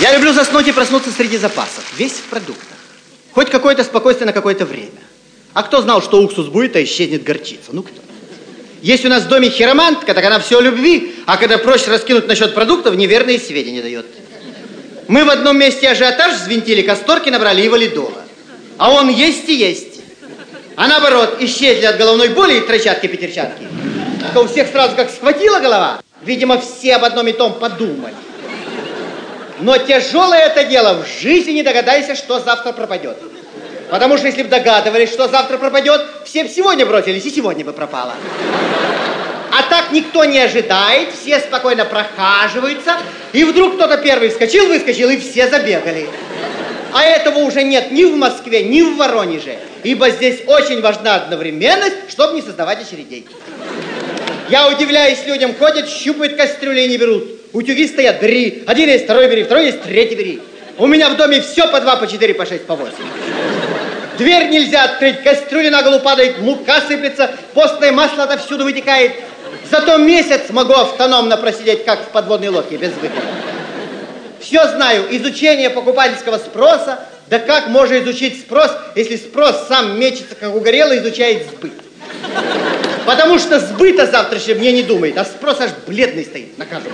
Я люблю заснуть и проснуться среди запасов. Весь в продуктах. Хоть какое-то спокойствие на какое-то время. А кто знал, что уксус будет, а исчезнет горчица? Ну кто? Есть у нас в доме хиромантка, так она все о любви, а когда проще раскинуть насчет продуктов, неверные сведения дает. Мы в одном месте ажиотаж взвинтили, касторки набрали и валидола. А он есть и есть. А наоборот, исчезли от головной боли и тройчатки-пятерчатки. То у всех сразу как схватила голова. Видимо, все об одном и том подумали. Но тяжелое это дело, в жизни не догадайся, что завтра пропадет. Потому что если бы догадывались, что завтра пропадет, все бы сегодня бросились, и сегодня бы пропало. А так никто не ожидает, все спокойно прохаживаются, и вдруг кто-то первый вскочил, выскочил, и все забегали. А этого уже нет ни в Москве, ни в Воронеже, ибо здесь очень важна одновременность, чтобы не создавать очередей. Я удивляюсь людям, ходят, щупают кастрюли и не берут. Утюги стоят, бери. Один есть, второй бери, второй есть, третий бери. У меня в доме все по два, по четыре, по шесть, по восемь. Дверь нельзя открыть, кастрюля на голову падает, мука сыплется, постное масло отовсюду вытекает. Зато месяц могу автономно просидеть, как в подводной лодке, без выхода. Все знаю, изучение покупательского спроса, да как можно изучить спрос, если спрос сам мечется, как угорелый, изучает сбыт. Потому что сбыта завтрашнего мне не думает, а спрос аж бледный стоит на каждом.